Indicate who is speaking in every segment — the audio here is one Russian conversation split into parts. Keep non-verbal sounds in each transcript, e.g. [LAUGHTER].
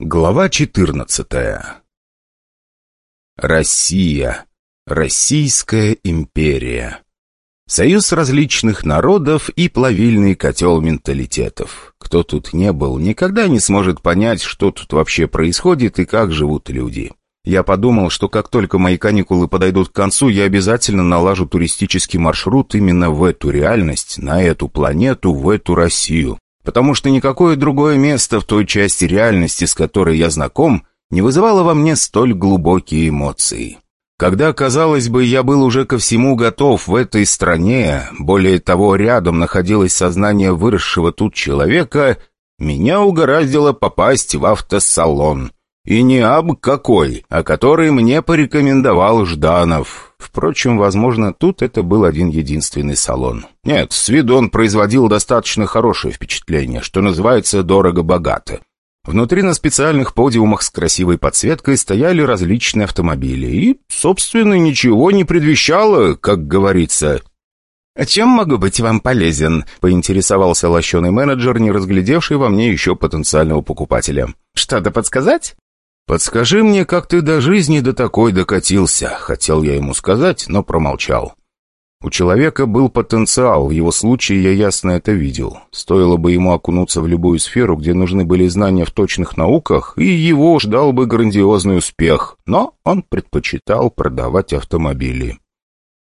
Speaker 1: Глава 14 Россия. Российская империя. Союз различных народов и плавильный котел менталитетов. Кто тут не был, никогда не сможет понять, что тут вообще происходит и как живут люди. Я подумал, что как только мои каникулы подойдут к концу, я обязательно налажу туристический маршрут именно в эту реальность, на эту планету, в эту Россию потому что никакое другое место в той части реальности, с которой я знаком, не вызывало во мне столь глубокие эмоции. Когда, казалось бы, я был уже ко всему готов в этой стране, более того, рядом находилось сознание выросшего тут человека, меня угораздило попасть в автосалон. И не аб какой, а который мне порекомендовал Жданов. Впрочем, возможно, тут это был один единственный салон. Нет, с виду он производил достаточно хорошее впечатление, что называется «дорого-богато». Внутри на специальных подиумах с красивой подсветкой стояли различные автомобили, и, собственно, ничего не предвещало, как говорится. «А «Чем могу быть вам полезен?» — поинтересовался лощеный менеджер, не разглядевший во мне еще потенциального покупателя. «Что-то подсказать?» «Подскажи мне, как ты до жизни до такой докатился», — хотел я ему сказать, но промолчал. У человека был потенциал, в его случае я ясно это видел. Стоило бы ему окунуться в любую сферу, где нужны были знания в точных науках, и его ждал бы грандиозный успех, но он предпочитал продавать автомобили.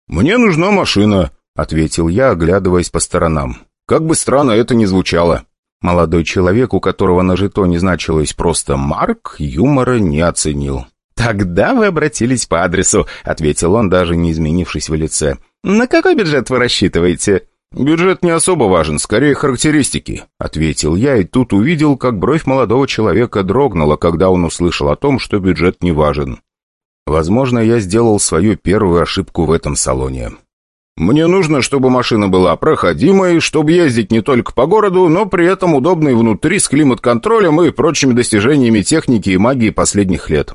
Speaker 1: «Мне нужна машина», — ответил я, оглядываясь по сторонам. «Как бы странно это ни звучало». Молодой человек, у которого на жетоне значилось просто «Марк», юмора не оценил. «Тогда вы обратились по адресу», — ответил он, даже не изменившись в лице. «На какой бюджет вы рассчитываете?» «Бюджет не особо важен, скорее характеристики», — ответил я, и тут увидел, как бровь молодого человека дрогнула, когда он услышал о том, что бюджет не важен. Возможно, я сделал свою первую ошибку в этом салоне. Мне нужно, чтобы машина была проходимой, чтобы ездить не только по городу, но при этом удобной внутри с климат-контролем и прочими достижениями техники и магии последних лет.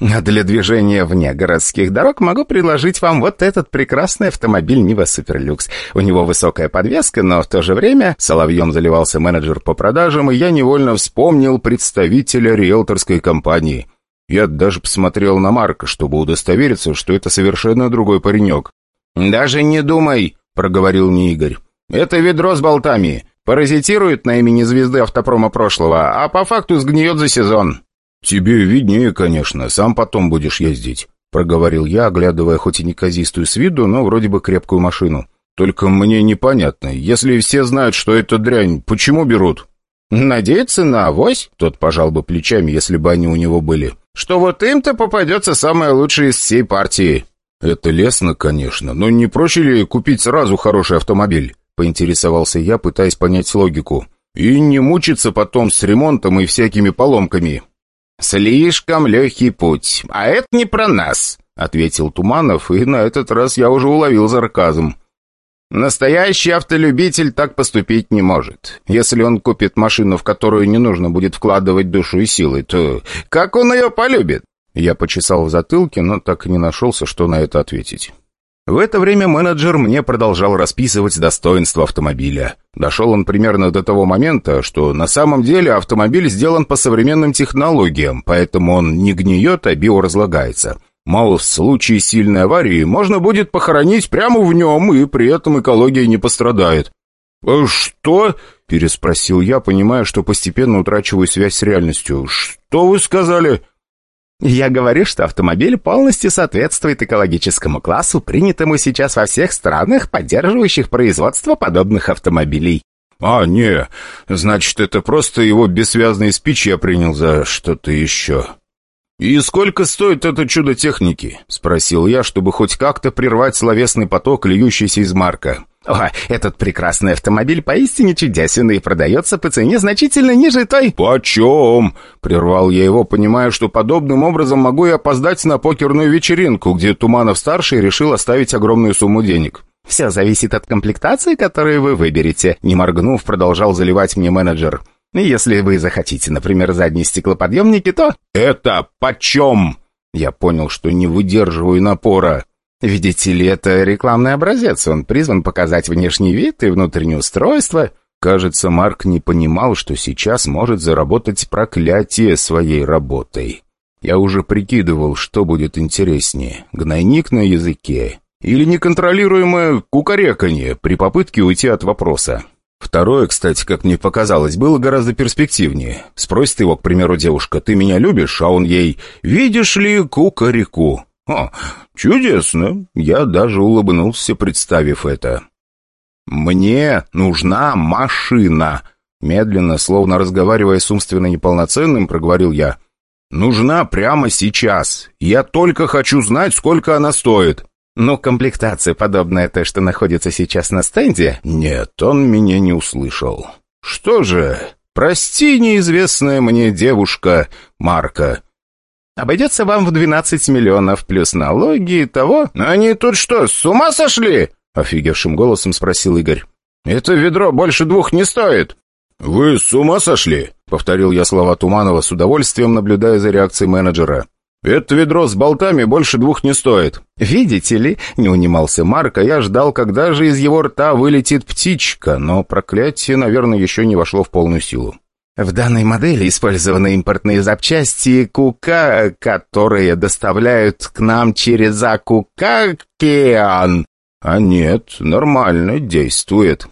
Speaker 1: А для движения вне городских дорог могу предложить вам вот этот прекрасный автомобиль Нива Суперлюкс. У него высокая подвеска, но в то же время соловьем заливался менеджер по продажам, и я невольно вспомнил представителя риэлторской компании. Я даже посмотрел на Марка, чтобы удостовериться, что это совершенно другой паренек. «Даже не думай», — проговорил мне Игорь. «Это ведро с болтами. Паразитирует на имени звезды автопрома прошлого, а по факту сгниет за сезон». «Тебе виднее, конечно, сам потом будешь ездить», — проговорил я, оглядывая хоть и неказистую с виду, но вроде бы крепкую машину. «Только мне непонятно, если все знают, что это дрянь, почему берут?» «Надеяться на авось?» — тот пожал бы плечами, если бы они у него были. «Что вот им-то попадется самое лучшее из всей партии». «Это лестно, конечно, но не проще ли купить сразу хороший автомобиль?» — поинтересовался я, пытаясь понять логику. «И не мучиться потом с ремонтом и всякими поломками». «Слишком легкий путь, а это не про нас», — ответил Туманов, и на этот раз я уже уловил зарказм. «Настоящий автолюбитель так поступить не может. Если он купит машину, в которую не нужно будет вкладывать душу и силы, то как он ее полюбит?» Я почесал в затылке, но так и не нашелся, что на это ответить. В это время менеджер мне продолжал расписывать достоинства автомобиля. Дошел он примерно до того момента, что на самом деле автомобиль сделан по современным технологиям, поэтому он не гниет, а биоразлагается. Мол, в случае сильной аварии можно будет похоронить прямо в нем, и при этом экология не пострадает. «Э, «Что?» — переспросил я, понимая, что постепенно утрачиваю связь с реальностью. «Что вы сказали?» Я говорю, что автомобиль полностью соответствует экологическому классу, принятому сейчас во всех странах, поддерживающих производство подобных автомобилей. «А, не, значит, это просто его бессвязный спич я принял за что-то еще». «И сколько стоит это чудо техники?» — спросил я, чтобы хоть как-то прервать словесный поток, льющийся из Марка. «О, этот прекрасный автомобиль поистине чудесен и продается по цене значительно ниже той...» «Почем?» — прервал я его, понимая, что подобным образом могу и опоздать на покерную вечеринку, где Туманов-старший решил оставить огромную сумму денег. «Все зависит от комплектации, которую вы выберете», — не моргнув, продолжал заливать мне менеджер. Если вы захотите, например, задние стеклоподъемники, то... Это почем? Я понял, что не выдерживаю напора. Видите ли, это рекламный образец. Он призван показать внешний вид и внутреннее устройство. Кажется, Марк не понимал, что сейчас может заработать проклятие своей работой. Я уже прикидывал, что будет интереснее, гнойник на языке или неконтролируемое кукареканье при попытке уйти от вопроса. Второе, кстати, как мне показалось, было гораздо перспективнее. Спросит его, к примеру, девушка, «Ты меня любишь?» А он ей, «Видишь ли кукареку?» О, чудесно! Я даже улыбнулся, представив это. «Мне нужна машина!» Медленно, словно разговаривая с умственно неполноценным, проговорил я. «Нужна прямо сейчас. Я только хочу знать, сколько она стоит». «Ну, комплектация, подобная той, что находится сейчас на стенде?» «Нет, он меня не услышал». «Что же, прости, неизвестная мне девушка Марка». «Обойдется вам в 12 миллионов плюс налоги и того...» «Они тут что, с ума сошли?» — офигевшим голосом спросил Игорь. «Это ведро больше двух не стоит». «Вы с ума сошли?» — повторил я слова Туманова с удовольствием, наблюдая за реакцией менеджера. «Это ведро с болтами больше двух не стоит». «Видите ли?» — не унимался Марк, а я ждал, когда же из его рта вылетит птичка, но проклятие, наверное, еще не вошло в полную силу. В данной модели использованы импортные запчасти Кука, которые доставляют к нам через Акукакиан. «А нет, нормально, действует».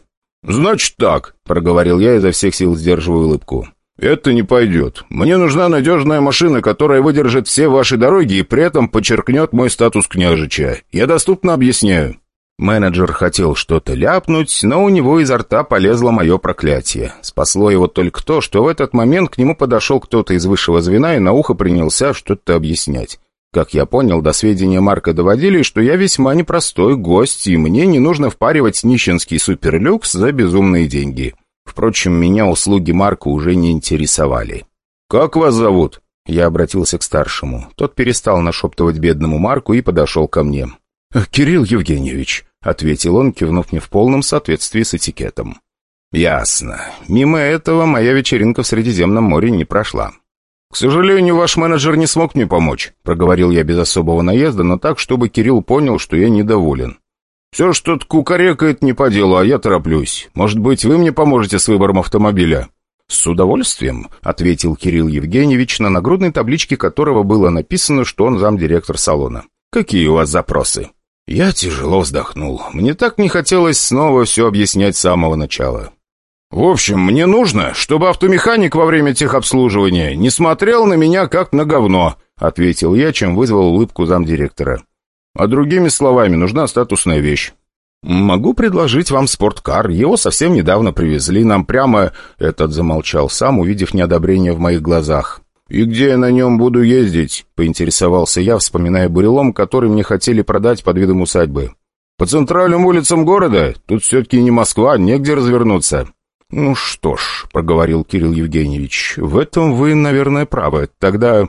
Speaker 1: «Значит так», — проговорил я изо всех сил, сдерживая улыбку. «Это не пойдет. Мне нужна надежная машина, которая выдержит все ваши дороги и при этом подчеркнет мой статус княжича. Я доступно объясняю». Менеджер хотел что-то ляпнуть, но у него изо рта полезло мое проклятие. Спасло его только то, что в этот момент к нему подошел кто-то из высшего звена и на ухо принялся что-то объяснять. Как я понял, до сведения Марка доводили, что я весьма непростой гость, и мне не нужно впаривать нищенский суперлюкс за безумные деньги. Впрочем, меня услуги Марка уже не интересовали. «Как вас зовут?» Я обратился к старшему. Тот перестал нашептывать бедному Марку и подошел ко мне. «Кирилл Евгеньевич», — ответил он, кивнув мне в полном соответствии с этикетом. «Ясно. Мимо этого моя вечеринка в Средиземном море не прошла. «К сожалению, ваш менеджер не смог мне помочь», — проговорил я без особого наезда, но так, чтобы Кирилл понял, что я недоволен. «Все что-то кукарекает не по делу, а я тороплюсь. Может быть, вы мне поможете с выбором автомобиля?» «С удовольствием», — ответил Кирилл Евгеньевич, на нагрудной табличке которого было написано, что он замдиректор салона. «Какие у вас запросы?» Я тяжело вздохнул. Мне так не хотелось снова все объяснять с самого начала. «В общем, мне нужно, чтобы автомеханик во время техобслуживания не смотрел на меня как на говно», ответил я, чем вызвал улыбку замдиректора. «А другими словами, нужна статусная вещь». «Могу предложить вам спорткар. Его совсем недавно привезли нам прямо...» Этот замолчал сам, увидев неодобрение в моих глазах. «И где я на нем буду ездить?» — поинтересовался я, вспоминая бурелом, который мне хотели продать под видом усадьбы. «По центральным улицам города? Тут все-таки не Москва, негде развернуться». «Ну что ж», — проговорил Кирилл Евгеньевич, — «в этом вы, наверное, правы. Тогда,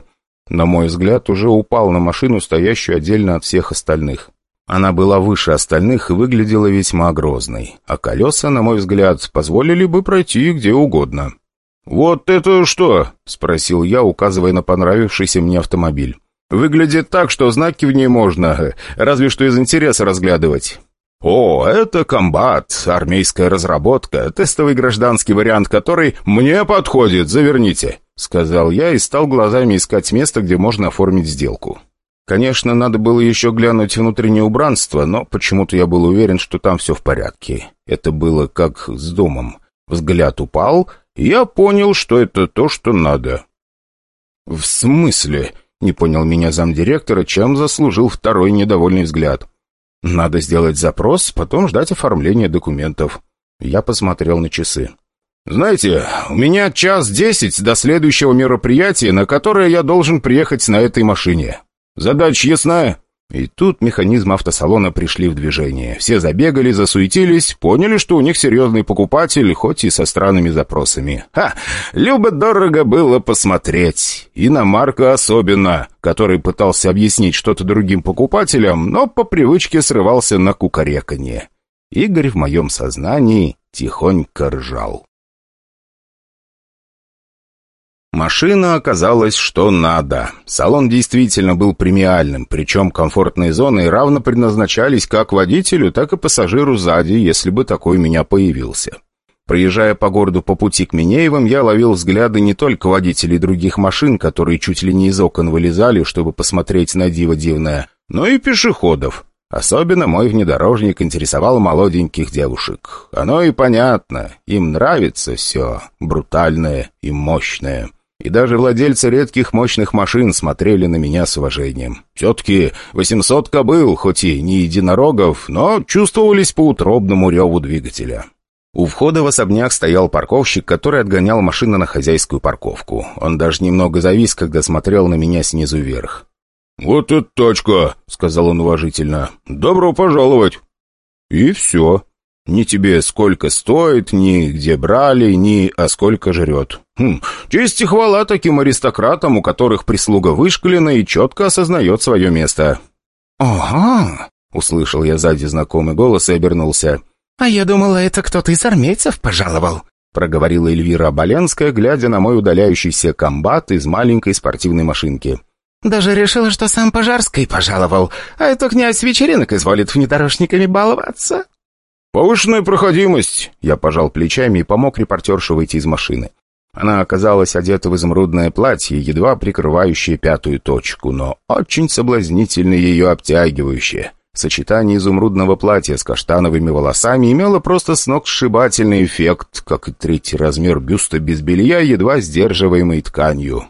Speaker 1: на мой взгляд, уже упал на машину, стоящую отдельно от всех остальных. Она была выше остальных и выглядела весьма грозной, а колеса, на мой взгляд, позволили бы пройти где угодно». «Вот это что?» — спросил я, указывая на понравившийся мне автомобиль. «Выглядит так, что знаки в ней можно, разве что из интереса разглядывать». «О, это комбат, армейская разработка, тестовый гражданский вариант, который мне подходит, заверните», — сказал я и стал глазами искать место, где можно оформить сделку. Конечно, надо было еще глянуть внутреннее убранство, но почему-то я был уверен, что там все в порядке. Это было как с домом. Взгляд упал, я понял, что это то, что надо. «В смысле?» — не понял меня замдиректора, чем заслужил второй недовольный взгляд. Надо сделать запрос, потом ждать оформления документов. Я посмотрел на часы. «Знаете, у меня час десять до следующего мероприятия, на которое я должен приехать на этой машине. Задача ясная?» И тут механизмы автосалона пришли в движение. Все забегали, засуетились, поняли, что у них серьезный покупатель, хоть и со странными запросами. Ха! Любо-дорого было посмотреть. И на Марка особенно, который пытался объяснить что-то другим покупателям, но по привычке срывался на кукареканье. Игорь в моем сознании тихонько ржал. Машина оказалась что надо. Салон действительно был премиальным, причем комфортные зоны равно предназначались как водителю, так и пассажиру сзади, если бы такой у меня появился. Проезжая по городу по пути к Минеевым, я ловил взгляды не только водителей других машин, которые чуть ли не из окон вылезали, чтобы посмотреть на диво дивное, но и пешеходов. Особенно мой внедорожник интересовал молоденьких девушек. Оно и понятно, им нравится все брутальное и мощное. И даже владельцы редких мощных машин смотрели на меня с уважением. Все-таки 800 кобыл, хоть и не единорогов, но чувствовались по утробному реву двигателя. У входа в особняк стоял парковщик, который отгонял машину на хозяйскую парковку. Он даже немного завис, когда смотрел на меня снизу вверх. «Вот это точка!» — сказал он уважительно. «Добро пожаловать!» И все. Ни тебе сколько стоит, ни где брали, ни а сколько жрет. Хм, честь и хвала таким аристократам, у которых прислуга вышкалена и четко осознает свое место.
Speaker 2: «Ага!» — услышал я сзади знакомый голос и обернулся. «А я думала, это кто-то из армейцев пожаловал», — проговорила Эльвира Оболенская, глядя на мой удаляющийся комбат из маленькой спортивной машинки. Даже решила, что сам Пожарский пожаловал, а это князь вечеринок изволит внедорожниками баловаться».
Speaker 1: «Повышенная проходимость!» Я пожал плечами и помог репортершу выйти из машины. Она оказалась одета в изумрудное платье, едва прикрывающее пятую точку, но очень соблазнительно ее обтягивающее. Сочетание изумрудного платья с каштановыми волосами имело просто сногсшибательный эффект, как и третий размер бюста без белья, едва сдерживаемой тканью.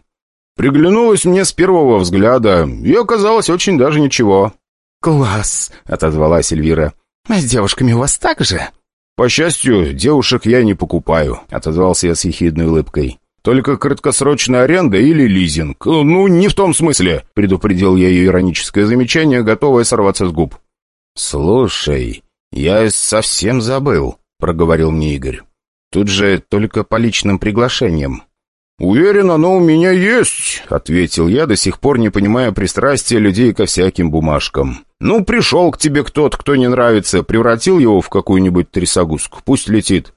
Speaker 1: Приглянулась мне с первого взгляда и оказалось очень даже ничего».
Speaker 2: «Класс!» — отозвалась Эльвира. «А с девушками у вас так же?»
Speaker 1: «По счастью, девушек я не покупаю», — отозвался я с ехидной улыбкой. «Только краткосрочная аренда или лизинг. Ну, не в том смысле», — предупредил я ее ироническое замечание, готовое сорваться с губ. «Слушай, я совсем забыл», — проговорил мне Игорь. «Тут же только по личным приглашениям. «Уверен, оно у меня есть», — ответил я, до сих пор не понимая пристрастия людей ко всяким бумажкам. «Ну, пришел к тебе кто-то, кто не нравится, превратил его в какую-нибудь трясогузку. Пусть летит.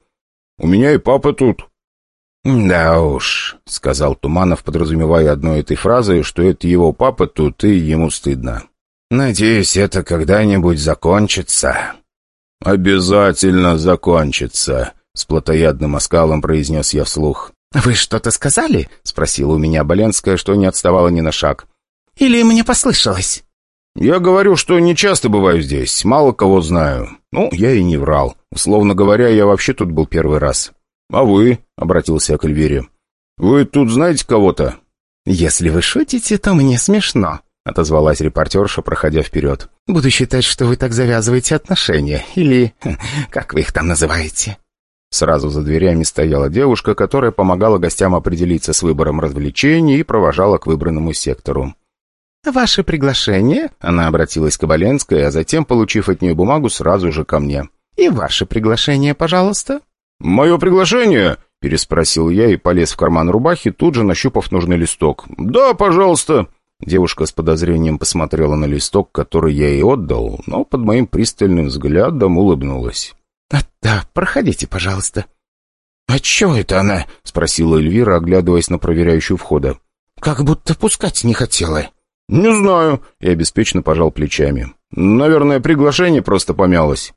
Speaker 1: У меня и папа тут».
Speaker 2: «Да уж», — сказал Туманов, подразумевая одной этой фразой, что это его папа тут и ему стыдно. «Надеюсь, это когда-нибудь закончится».
Speaker 1: «Обязательно закончится», — с плотоядным оскалом произнес я вслух.
Speaker 2: «Вы что-то сказали?» — спросила у меня Боленская, что не отставала ни на шаг. «Или мне послышалось?»
Speaker 1: «Я говорю, что не часто бываю здесь, мало кого знаю. Ну, я и не врал. Условно говоря, я вообще тут был первый раз». «А вы?» — обратился я к Эльвире. «Вы тут знаете кого-то?»
Speaker 2: «Если вы шутите, то мне смешно», — отозвалась репортерша, проходя вперед. «Буду считать, что вы так завязываете отношения, или... [LAUGHS] как вы их там называете?»
Speaker 1: Сразу за дверями стояла девушка, которая помогала гостям определиться с выбором развлечений и провожала к выбранному сектору.
Speaker 2: «Ваше приглашение?» — она обратилась к Оболенской, а затем, получив от нее бумагу, сразу же ко мне. «И ваше приглашение, пожалуйста?»
Speaker 1: «Мое приглашение?» — переспросил я и полез в карман рубахи, тут же нащупав нужный листок. «Да, пожалуйста». Девушка с подозрением посмотрела на листок, который я ей отдал, но под моим пристальным взглядом улыбнулась.
Speaker 2: «А, «Да, проходите, пожалуйста».
Speaker 1: «А чё это она?» — спросила Эльвира, оглядываясь на проверяющую входа.
Speaker 2: «Как будто пускать не хотела».
Speaker 1: «Не знаю», — я беспечно пожал плечами. «Наверное, приглашение просто помялось».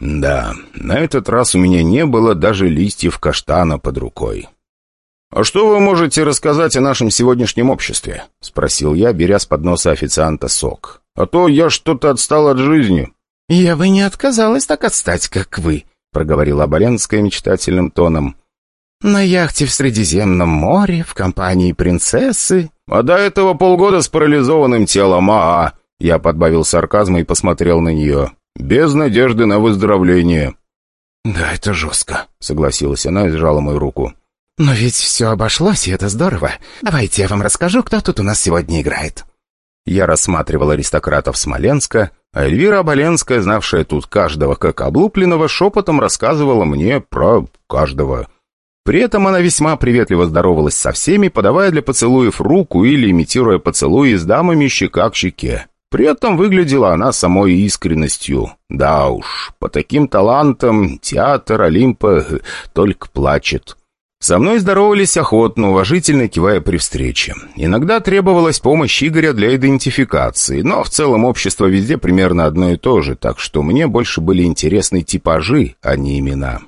Speaker 1: «Да, на этот раз у меня не было даже листьев каштана под рукой». «А что вы можете рассказать о нашем сегодняшнем обществе?» — спросил я, беря с подноса официанта сок. «А то я что-то отстал от жизни».
Speaker 2: «Я бы не отказалась так отстать, как вы», — проговорила Оболенская мечтательным тоном. «На яхте в Средиземном море, в компании принцессы».
Speaker 1: «А до этого полгода с парализованным телом, а, -а Я подбавил сарказма и посмотрел на нее. «Без надежды на выздоровление».
Speaker 2: «Да, это жестко», —
Speaker 1: согласилась она и сжала мою руку.
Speaker 2: «Но ведь все обошлось, и это здорово. Давайте я вам расскажу, кто тут у нас сегодня играет».
Speaker 1: Я рассматривал аристократов Смоленска, а Эльвира Оболенская, знавшая тут каждого как облупленного, шепотом рассказывала мне про каждого. При этом она весьма приветливо здоровалась со всеми, подавая для поцелуев руку или имитируя поцелуи с дамами щека к щеке. При этом выглядела она самой искренностью. Да уж, по таким талантам театр Олимпа только плачет. Со мной здоровались охотно, уважительно кивая при встрече. Иногда требовалась помощь Игоря для идентификации, но в целом общество везде примерно одно и то же, так что мне больше были интересны типажи, а не имена.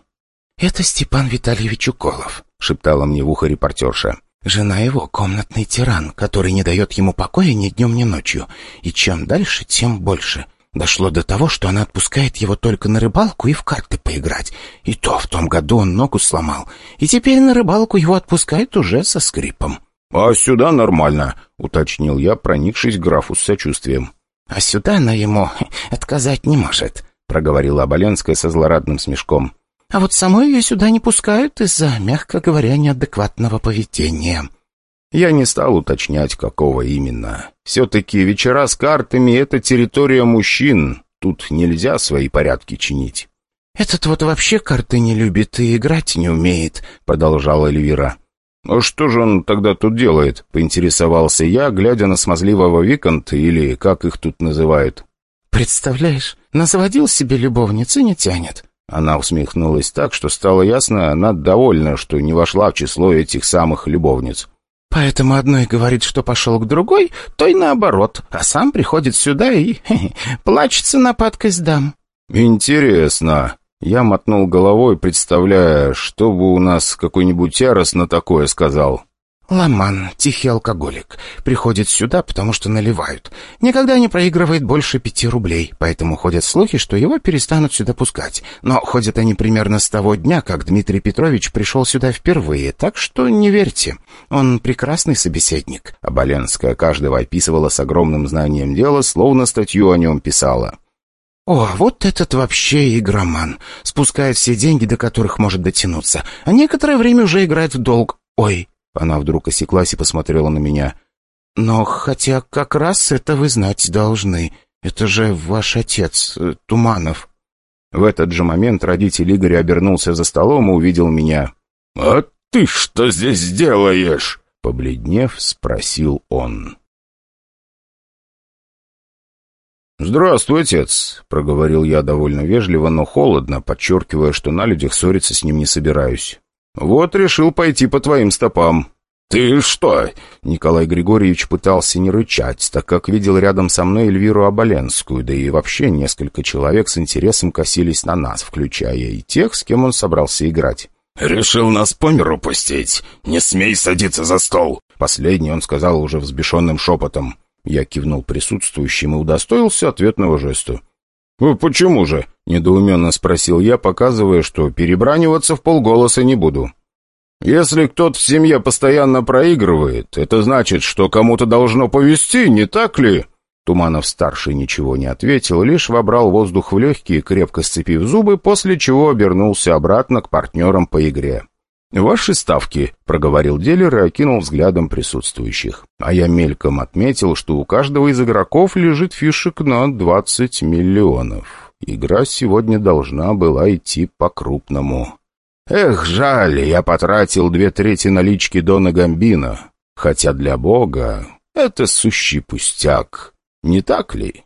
Speaker 2: «Это Степан Витальевич Уколов», — шептала мне в ухо репортерша. «Жена его — комнатный тиран, который не дает ему покоя ни днем, ни ночью. И чем дальше, тем больше. Дошло до того, что она отпускает его только на рыбалку и в карты поиграть. И то в том году он ногу сломал. И теперь на рыбалку его отпускают уже со скрипом».
Speaker 1: «А сюда нормально», — уточнил я, проникшись графу с сочувствием.
Speaker 2: «А сюда она ему отказать не может», — проговорила Оболенская со злорадным смешком. «А вот самой ее сюда не пускают из-за, мягко говоря, неадекватного поведения».
Speaker 1: Я не стал уточнять, какого именно. Все-таки вечера с картами — это территория мужчин. Тут нельзя свои порядки чинить.
Speaker 2: «Этот вот вообще карты не любит и играть не умеет», — продолжала Эльвира.
Speaker 1: «А что же он тогда тут делает?» — поинтересовался я, глядя на смазливого Виконта, или как их тут называют.
Speaker 2: «Представляешь, назаводил себе любовницы не тянет».
Speaker 1: Она усмехнулась так, что стало ясно, она довольна, что не вошла в число этих самых любовниц.
Speaker 2: «Поэтому одной говорит, что пошел к другой, то и наоборот, а сам приходит сюда и хе -хе, плачется нападкой с дам».
Speaker 1: «Интересно», я мотнул головой, представляя, что бы у нас какой-нибудь ярос на такое сказал.
Speaker 2: «Ламан, тихий алкоголик. Приходит сюда, потому что наливают. Никогда не проигрывает больше пяти рублей, поэтому ходят слухи, что его перестанут сюда пускать. Но ходят они примерно с того дня, как Дмитрий Петрович пришел сюда впервые, так что не верьте. Он прекрасный собеседник».
Speaker 1: Оболенская каждого описывала с огромным знанием дела, словно статью о нем писала.
Speaker 2: «О, вот этот вообще игроман. Спускает все деньги, до которых может дотянуться. А некоторое время уже играет в долг. Ой!» Она вдруг осеклась и посмотрела на меня. «Но хотя как раз это вы знать должны. Это же ваш отец, э, Туманов».
Speaker 1: В этот же момент родитель Игоря обернулся за столом и увидел меня. «А ты что здесь делаешь?» Побледнев, спросил он. «Здравствуй, отец», — проговорил я довольно вежливо, но холодно, подчеркивая, что на людях ссориться с ним не собираюсь. «Вот решил пойти по твоим стопам». «Ты что?» Николай Григорьевич пытался не рычать, так как видел рядом со мной Эльвиру Оболенскую, да и вообще несколько человек с интересом косились на нас, включая и тех, с кем он собрался играть. «Решил нас по миру пустить? Не смей садиться за стол!» Последний он сказал уже взбешенным шепотом. Я кивнул присутствующим и удостоился ответного жеста. «Ну, «Почему же?» — недоуменно спросил я, показывая, что перебраниваться в полголоса не буду. «Если кто-то в семье постоянно проигрывает, это значит, что кому-то должно повезти, не так ли?» Туманов-старший ничего не ответил, лишь вобрал воздух в легкие, крепко сцепив зубы, после чего обернулся обратно к партнерам по игре. «Ваши ставки», — проговорил дилер и окинул взглядом присутствующих. А я мельком отметил, что у каждого из игроков лежит фишек на 20 миллионов. Игра сегодня должна была идти по-крупному. Эх, жаль, я потратил две трети налички Дона Гамбина. Хотя для бога это сущий пустяк, не так ли?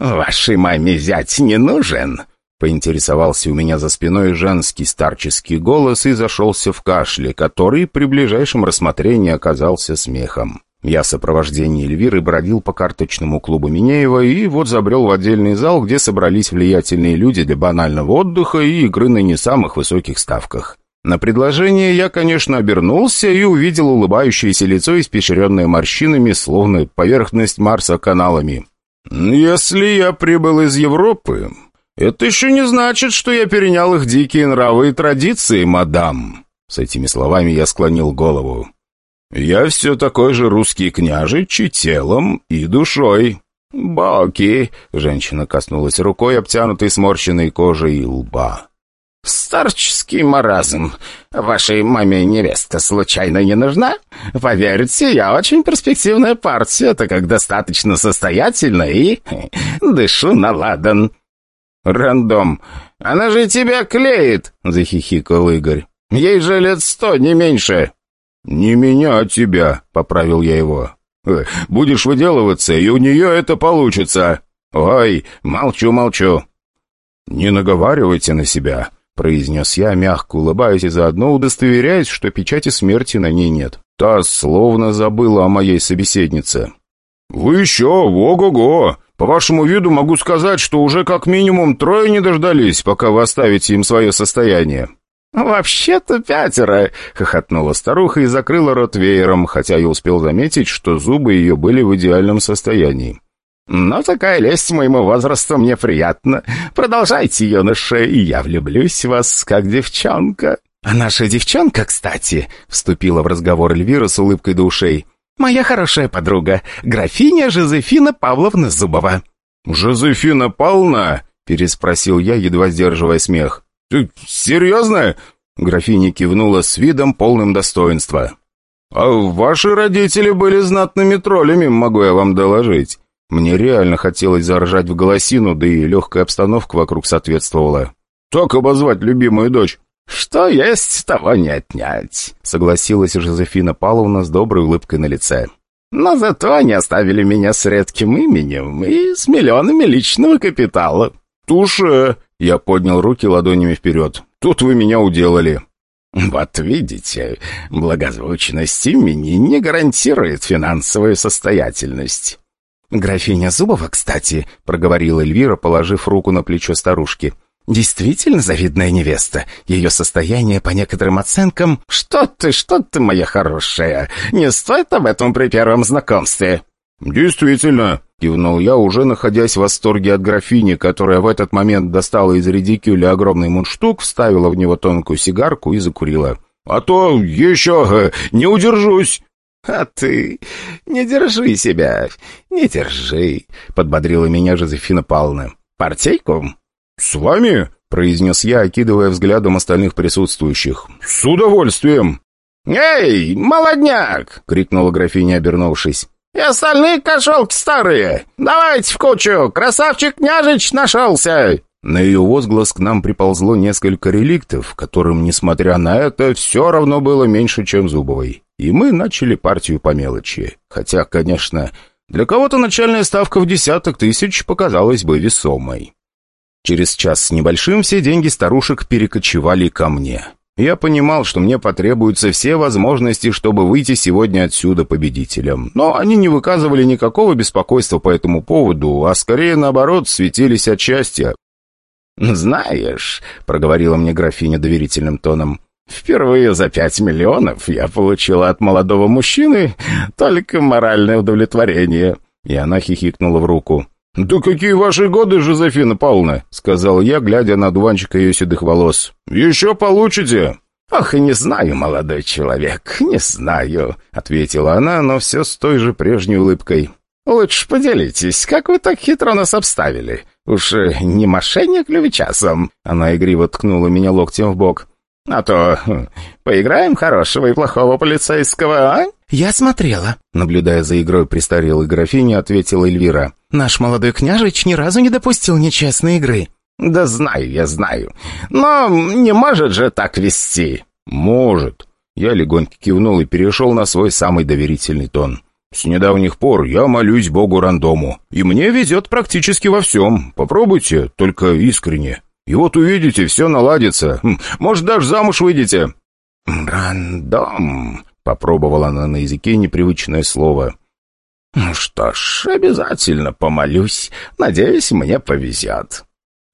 Speaker 2: «Вашей маме зять не нужен?» Поинтересовался у меня за спиной женский старческий голос и зашелся в кашле, который при ближайшем рассмотрении оказался смехом. Я в сопровождении Эльвиры бродил по карточному клубу Минеева и вот забрел в отдельный зал, где собрались влиятельные люди для банального отдыха и игры на не самых высоких ставках. На предложение я, конечно, обернулся и увидел улыбающееся лицо, испещренное морщинами, словно поверхность Марса каналами.
Speaker 1: «Если я прибыл из Европы, «Это еще не значит, что я перенял их дикие нравы и традиции, мадам». С этими словами я склонил голову. «Я все такой же русский княжич и телом, и душой». «Боки!» — женщина коснулась рукой, обтянутой сморщенной кожей лба.
Speaker 2: «Старческий маразм. Вашей маме невестка случайно не нужна? Поверьте, я очень перспективная партия, это как достаточно состоятельно и дышу на ладан».
Speaker 1: «Рандом! Она же тебя клеит!» — захихикал Игорь. «Ей же лет сто, не меньше!» «Не меня, а тебя!» — поправил я его. «Э, «Будешь выделываться, и у нее это получится!» «Ой, молчу-молчу!» «Не наговаривайте на себя!» — произнес я, мягко улыбаясь и заодно удостоверяясь, что печати смерти на ней нет. Та словно забыла о моей собеседнице. «Вы еще, ого-го! По вашему виду могу сказать, что уже как минимум трое не дождались, пока вы оставите им свое состояние».
Speaker 2: «Вообще-то пятеро!» — хохотнула старуха и закрыла рот веером, хотя я успел заметить, что зубы ее были в идеальном состоянии. «Но такая лесть моему возрасту мне приятна. Продолжайте, юноша, и я влюблюсь в вас, как девчонка». «А наша девчонка, кстати», — вступила в разговор Эльвира с улыбкой до ушей, «моя хорошая подруга, графиня Жозефина Павловна Зубова».
Speaker 1: «Жозефина Павловна?» — переспросил я, едва сдерживая смех. «Ты серьезно?» Графиня кивнула с видом полным достоинства. «А ваши родители были знатными троллями, могу я вам доложить. Мне реально хотелось заржать в голосину, да и легкая обстановка вокруг соответствовала. Так обозвать любимую дочь.
Speaker 2: «Что есть, того не отнять», — согласилась Жозефина Павловна с доброй улыбкой на лице. «Но зато они оставили меня с редким именем и с миллионами личного капитала».
Speaker 1: «Туше!» Я поднял руки ладонями вперед. «Тут вы меня уделали».
Speaker 2: «Вот видите, благозвучность имени не гарантирует финансовую состоятельность». «Графиня Зубова, кстати», — проговорила Эльвира, положив руку на плечо старушки. «Действительно завидная невеста. Ее состояние, по некоторым оценкам...» «Что ты, что ты, моя хорошая! Не стоит об этом при первом знакомстве!»
Speaker 1: «Действительно», — кивнул я, уже находясь в восторге от графини, которая в этот момент достала из редикюля огромный мундштук, вставила в него тонкую сигарку и закурила. «А то еще э, не удержусь!»
Speaker 2: «А ты не держи себя, не держи», — подбодрила меня Жозефина Павловна. «Партейку?»
Speaker 1: «С вами?» — произнес я, окидывая взглядом остальных присутствующих. «С удовольствием!»
Speaker 2: «Эй, молодняк!» — крикнула графиня, обернувшись. «И остальные кошелки старые! Давайте в кучу! Красавчик-княжич нашелся!»
Speaker 1: На ее возглас к нам приползло несколько реликтов, которым, несмотря на это, все равно было меньше, чем Зубовой. И мы начали партию по мелочи. Хотя, конечно, для кого-то начальная ставка в десяток тысяч показалась бы весомой. Через час с небольшим все деньги старушек перекочевали ко мне. Я понимал, что мне потребуются все возможности, чтобы выйти сегодня отсюда победителем. Но они не выказывали никакого беспокойства по этому поводу, а скорее, наоборот, светились от счастья.
Speaker 2: «Знаешь», — проговорила мне графиня доверительным тоном, «впервые за пять миллионов я получила от молодого мужчины только моральное удовлетворение».
Speaker 1: И она хихикнула в руку. «Да какие ваши годы, Жозефина Павловна?» — сказал я, глядя на дуванчик ее седых волос. «Еще получите!»
Speaker 2: «Ох, не знаю, молодой человек, не знаю», — ответила она, но все с той же прежней улыбкой. «Лучше поделитесь, как вы так хитро нас обставили? Уж э, не мошенник ли вы часом?» Она игриво ткнула меня локтем в бок. «А то хм, поиграем хорошего и плохого полицейского, а?»
Speaker 3: «Я смотрела», — наблюдая за игрой престарелой графини, ответила Эльвира. «Наш молодой княжич ни разу не допустил нечестной игры».
Speaker 2: «Да знаю я, знаю. Но не может же так вести».
Speaker 1: «Может». Я легонько кивнул и перешел на свой самый доверительный тон. «С недавних пор я молюсь богу рандому, и мне везет практически во всем. Попробуйте, только искренне. И вот увидите, все наладится. Хм, может, даже замуж выйдете».
Speaker 2: «Рандом», — попробовала она на языке непривычное слово. «Ну что ж, обязательно помолюсь. Надеюсь, мне повезет».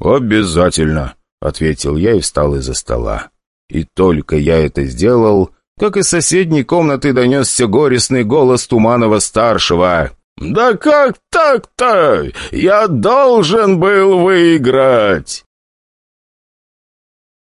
Speaker 1: «Обязательно», — ответил я и встал из-за стола. И только я это сделал, как из соседней комнаты донесся горестный голос Туманова-старшего. «Да как так-то? Я должен был выиграть!»